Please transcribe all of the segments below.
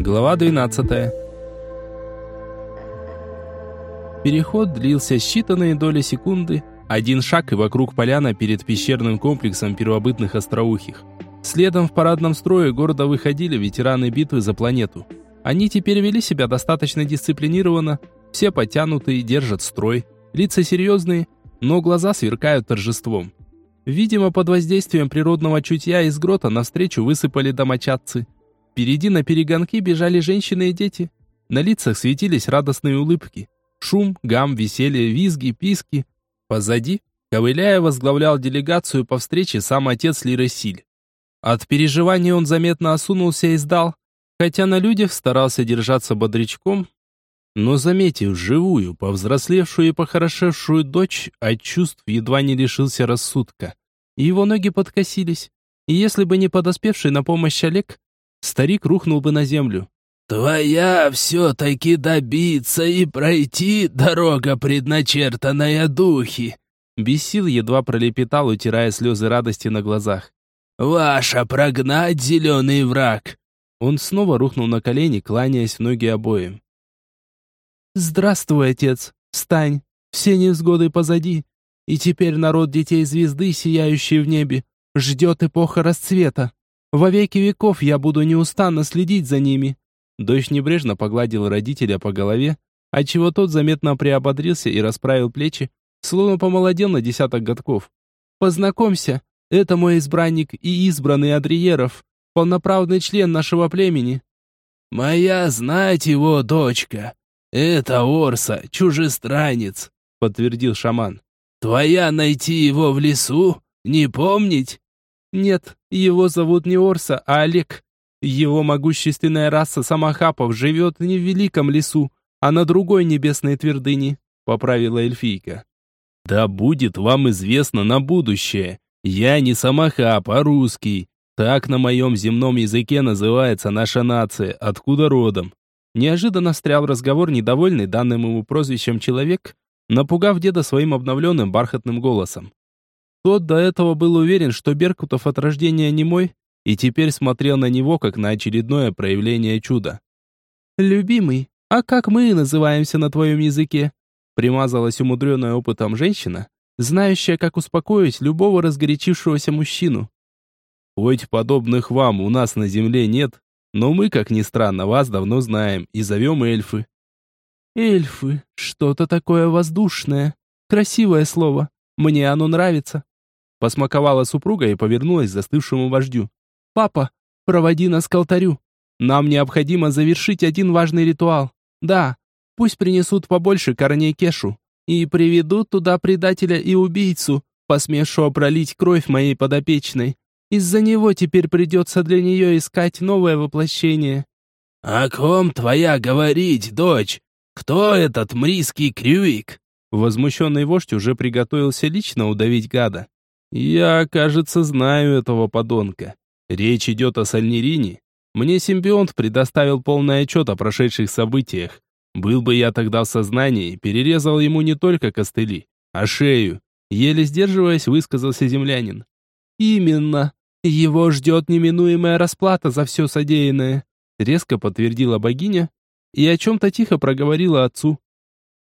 Глава 12. Переход длился считанные доли секунды. Один шаг и вокруг поляна перед пещерным комплексом первобытных остроухих. Следом в парадном строе города выходили ветераны битвы за планету. Они теперь вели себя достаточно дисциплинированно, все подтянутые, держат строй, лица серьезные, но глаза сверкают торжеством. Видимо, под воздействием природного чутья из грота навстречу высыпали домочадцы. Впереди на перегонки бежали женщины и дети. На лицах светились радостные улыбки. Шум, гам, веселье, визги, писки. Позади, ковыляя, возглавлял делегацию по встрече сам отец Лиры Силь. От переживаний он заметно осунулся и сдал, хотя на людях старался держаться бодрячком, но, заметив живую, повзрослевшую и похорошевшую дочь, от чувств едва не лишился рассудка. Его ноги подкосились, и если бы не подоспевший на помощь Олег, старик рухнул бы на землю. «Твоя все-таки добиться и пройти дорога, предначертанная духи!» Бесил едва пролепетал, утирая слезы радости на глазах. «Ваша прогнать зеленый враг!» Он снова рухнул на колени, кланяясь в ноги обоим. «Здравствуй, отец! Встань! Все невзгоды позади! И теперь народ детей звезды, сияющий в небе, ждет эпоха расцвета. Во веки веков я буду неустанно следить за ними». Дочь небрежно погладил родителя по голове, отчего тот заметно приободрился и расправил плечи, словно помолодел на десяток годков. «Познакомься, это мой избранник и избранный Адриеров, полноправный член нашего племени». «Моя знать его дочка. Это Орса, чужестранец», — подтвердил шаман. «Твоя найти его в лесу? Не помнить?» «Нет, его зовут не Орса, а Олег. Его могущественная раса самохапов живет не в великом лесу, а на другой небесной твердыне», — поправила эльфийка. «Да будет вам известно на будущее. Я не самохап, а русский. Так на моем земном языке называется наша нация, откуда родом. Неожиданно встрял разговор недовольный данным ему прозвищем человек, напугав деда своим обновленным бархатным голосом. Тот до этого был уверен, что Беркутов от рождения не мой, и теперь смотрел на него, как на очередное проявление чуда. «Любимый, а как мы называемся на твоем языке?» Примазалась умудренная опытом женщина, знающая, как успокоить любого разгорячившегося мужчину. «Хоть подобных вам у нас на земле нет, но мы, как ни странно, вас давно знаем и зовем эльфы. Эльфы, что-то такое воздушное. Красивое слово. Мне оно нравится. Посмаковала супруга и повернулась к застывшему вождю. Папа, проводи нас к алтарю. Нам необходимо завершить один важный ритуал. Да, пусть принесут побольше корней кешу и приведут туда предателя и убийцу, посмевшего пролить кровь моей подопечной. Из-за него теперь придется для нее искать новое воплощение. «О ком твоя говорить, дочь? Кто этот мриский крюик?» Возмущенный вождь уже приготовился лично удавить гада. «Я, кажется, знаю этого подонка. Речь идет о Сальнирине. Мне симбионт предоставил полный отчет о прошедших событиях. Был бы я тогда в сознании, перерезал ему не только костыли, а шею. Еле сдерживаясь, высказался землянин. «Именно. Его ждет неминуемая расплата за все содеянное», резко подтвердила богиня и о чем-то тихо проговорила отцу.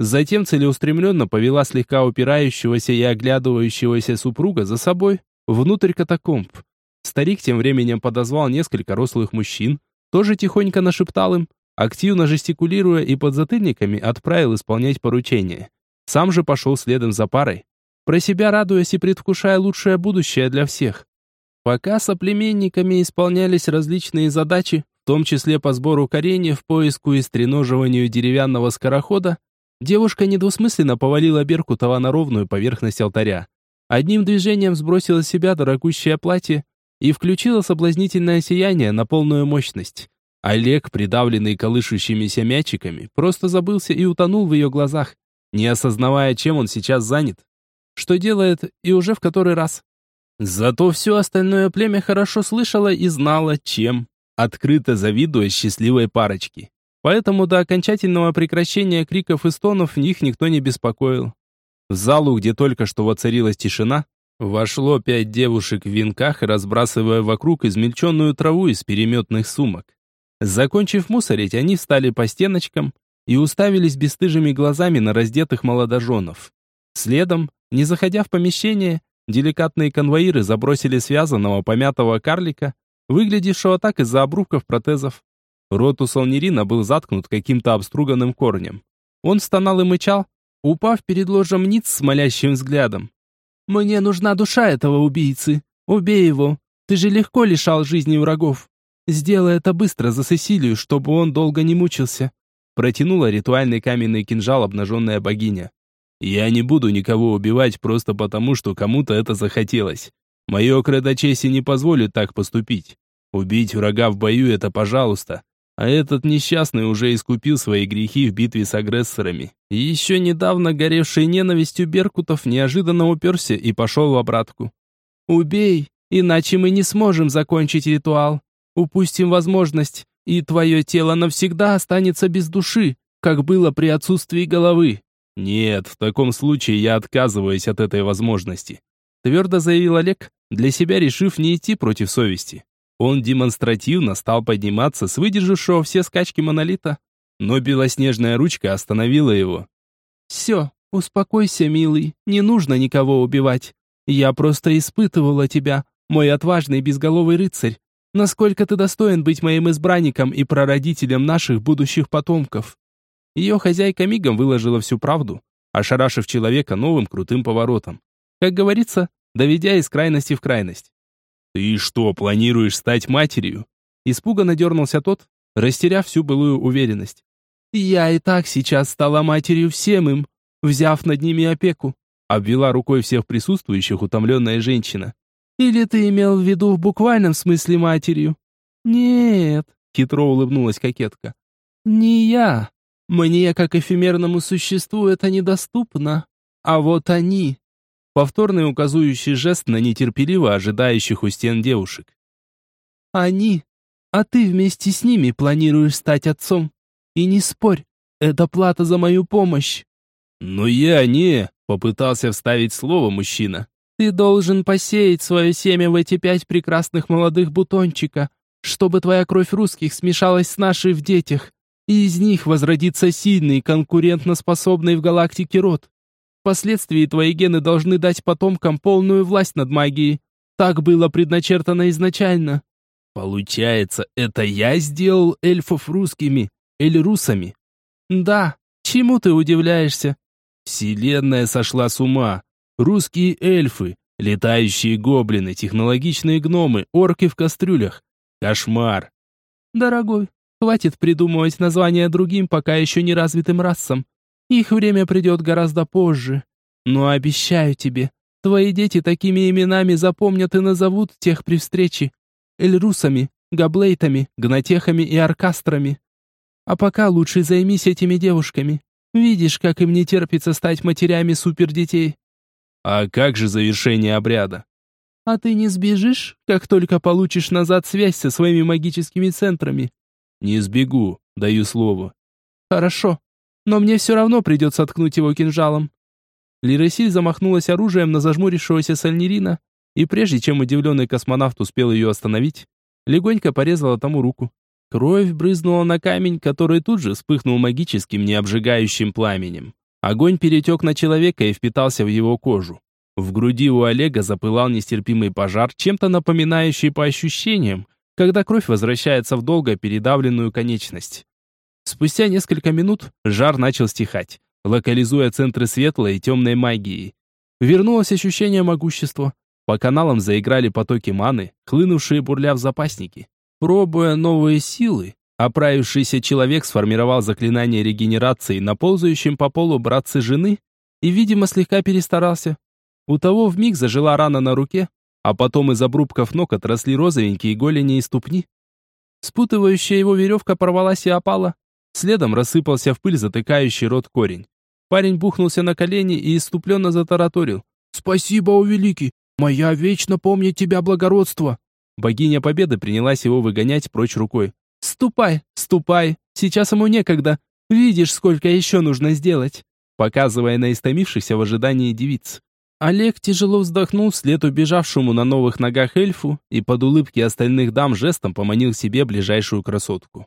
Затем целеустремленно повела слегка упирающегося и оглядывающегося супруга за собой внутрь катакомб. Старик тем временем подозвал несколько рослых мужчин, тоже тихонько нашептал им, активно жестикулируя и под затыльниками отправил исполнять поручение. Сам же пошел следом за парой, про себя радуясь и предвкушая лучшее будущее для всех. Пока соплеменниками исполнялись различные задачи, в том числе по сбору кореньев, поиску и стреноживанию деревянного скорохода, девушка недвусмысленно повалила Беркутова на ровную поверхность алтаря. Одним движением сбросила с себя дорогущее платье и включила соблазнительное сияние на полную мощность. Олег, придавленный колышущимися мячиками, просто забылся и утонул в ее глазах, не осознавая, чем он сейчас занят. Что делает и уже в который раз. Зато все остальное племя хорошо слышало и знало, чем, открыто завидуя счастливой парочке. Поэтому до окончательного прекращения криков и стонов них никто не беспокоил. В залу, где только что воцарилась тишина, вошло пять девушек в венках, разбрасывая вокруг измельченную траву из переметных сумок. Закончив мусорить, они встали по стеночкам и уставились бесстыжими глазами на раздетых молодоженов. Следом, не заходя в помещение, деликатные конвоиры забросили связанного помятого карлика, выглядевшего так из-за обрубков протезов. Рот у Солнерина был заткнут каким-то обструганным корнем. Он стонал и мычал, упав перед ложем ниц с молящим взглядом. «Мне нужна душа этого убийцы. Убей его. Ты же легко лишал жизни врагов. Сделай это быстро за Сесилию, чтобы он долго не мучился». Протянула ритуальный каменный кинжал обнаженная богиня. «Я не буду никого убивать просто потому, что кому-то это захотелось. Мое кредо чести не позволит так поступить. Убить врага в бою — это пожалуйста. А этот несчастный уже искупил свои грехи в битве с агрессорами. Еще недавно горевший ненавистью Беркутов неожиданно уперся и пошел в обратку. «Убей, иначе мы не сможем закончить ритуал. Упустим возможность, и твое тело навсегда останется без души, как было при отсутствии головы». «Нет, в таком случае я отказываюсь от этой возможности», твердо заявил Олег, для себя решив не идти против совести. Он демонстративно стал подниматься с выдержавшего все скачки монолита, но белоснежная ручка остановила его. «Все, успокойся, милый, не нужно никого убивать. Я просто испытывала тебя, мой отважный безголовый рыцарь, насколько ты достоин быть моим избранником и прародителем наших будущих потомков». Ее хозяйка мигом выложила всю правду, ошарашив человека новым крутым поворотом. Как говорится, доведя из крайности в крайность. «Ты что, планируешь стать матерью?» Испуганно дернулся тот, растеряв всю былую уверенность. «Я и так сейчас стала матерью всем им, взяв над ними опеку», обвела рукой всех присутствующих утомленная женщина. «Или ты имел в виду в буквальном смысле матерью?» «Нет», — хитро улыбнулась кокетка. «Не я. Мне, как эфемерному существу, это недоступно. А вот они, Повторный указующий жест на нетерпеливо ожидающих у стен девушек. «Они, а ты вместе с ними планируешь стать отцом. И не спорь, это плата за мою помощь». «Но я не...» — попытался вставить слово мужчина. «Ты должен посеять свое семя в эти пять прекрасных молодых бутончика, чтобы твоя кровь русских смешалась с нашей в детях, и из них возродится сильный, конкурентноспособный в галактике род. Впоследствии твои гены должны дать потомкам полную власть над магией. Так было предначертано изначально. Получается, это я сделал эльфов русскими или русами? Да, чему ты удивляешься? Вселенная сошла с ума. Русские эльфы, летающие гоблины, технологичные гномы, орки в кастрюлях. Кошмар. Дорогой, хватит придумывать названия другим пока еще не развитым расам. Их время придет гораздо позже. Но обещаю тебе, твои дети такими именами запомнят и назовут тех при встрече. Эльрусами, габлейтами, гнатехами и аркастрами. А пока лучше займись этими девушками. Видишь, как им не терпится стать матерями супердетей. А как же завершение обряда? А ты не сбежишь, как только получишь назад связь со своими магическими центрами? Не сбегу, даю слово. Хорошо но мне все равно придется ткнуть его кинжалом». Лиресиль замахнулась оружием на зажмурившегося Сальнирина, и прежде чем удивленный космонавт успел ее остановить, легонько порезала тому руку. Кровь брызнула на камень, который тут же вспыхнул магическим, необжигающим пламенем. Огонь перетек на человека и впитался в его кожу. В груди у Олега запылал нестерпимый пожар, чем-то напоминающий по ощущениям, когда кровь возвращается в долго передавленную конечность. Спустя несколько минут жар начал стихать, локализуя центры светлой и темной магии. Вернулось ощущение могущества. По каналам заиграли потоки маны, хлынувшие бурля в запасники. Пробуя новые силы, оправившийся человек сформировал заклинание регенерации на ползающем по полу братце жены и, видимо, слегка перестарался. У того вмиг зажила рана на руке, а потом из обрубков ног отросли розовенькие голени и ступни. Спутывающая его веревка порвалась и опала, Следом рассыпался в пыль затыкающий рот корень. Парень бухнулся на колени и иступленно затараторил. «Спасибо, о великий! Моя вечно помнит тебя благородство!» Богиня Победы принялась его выгонять прочь рукой. «Ступай, ступай! Сейчас ему некогда! Видишь, сколько еще нужно сделать!» Показывая на истомившихся в ожидании девиц. Олег тяжело вздохнул вслед убежавшему на новых ногах эльфу и под улыбки остальных дам жестом поманил себе ближайшую красотку.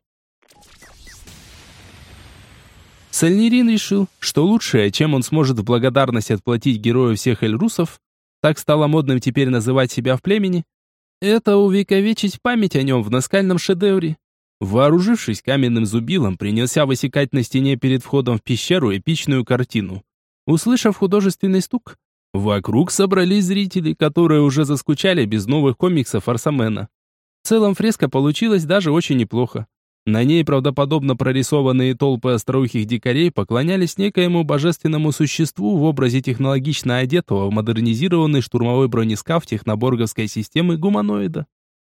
Сальнирин решил, что лучшее, чем он сможет в благодарность отплатить герою всех эльрусов, так стало модным теперь называть себя в племени, это увековечить память о нем в наскальном шедевре. Вооружившись каменным зубилом, принялся высекать на стене перед входом в пещеру эпичную картину. Услышав художественный стук, Вокруг собрались зрители, которые уже заскучали без новых комиксов Арсамена. В целом фреска получилась даже очень неплохо. На ней правдоподобно прорисованные толпы остроухих дикарей поклонялись некоему божественному существу в образе технологично одетого в модернизированный штурмовой бронескаф техноборговской системы гуманоида.